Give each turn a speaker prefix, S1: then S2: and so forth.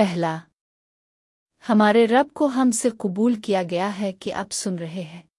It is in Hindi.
S1: पहला। हमारे रब को हमसे कबूल किया गया है कि आप सुन रहे हैं।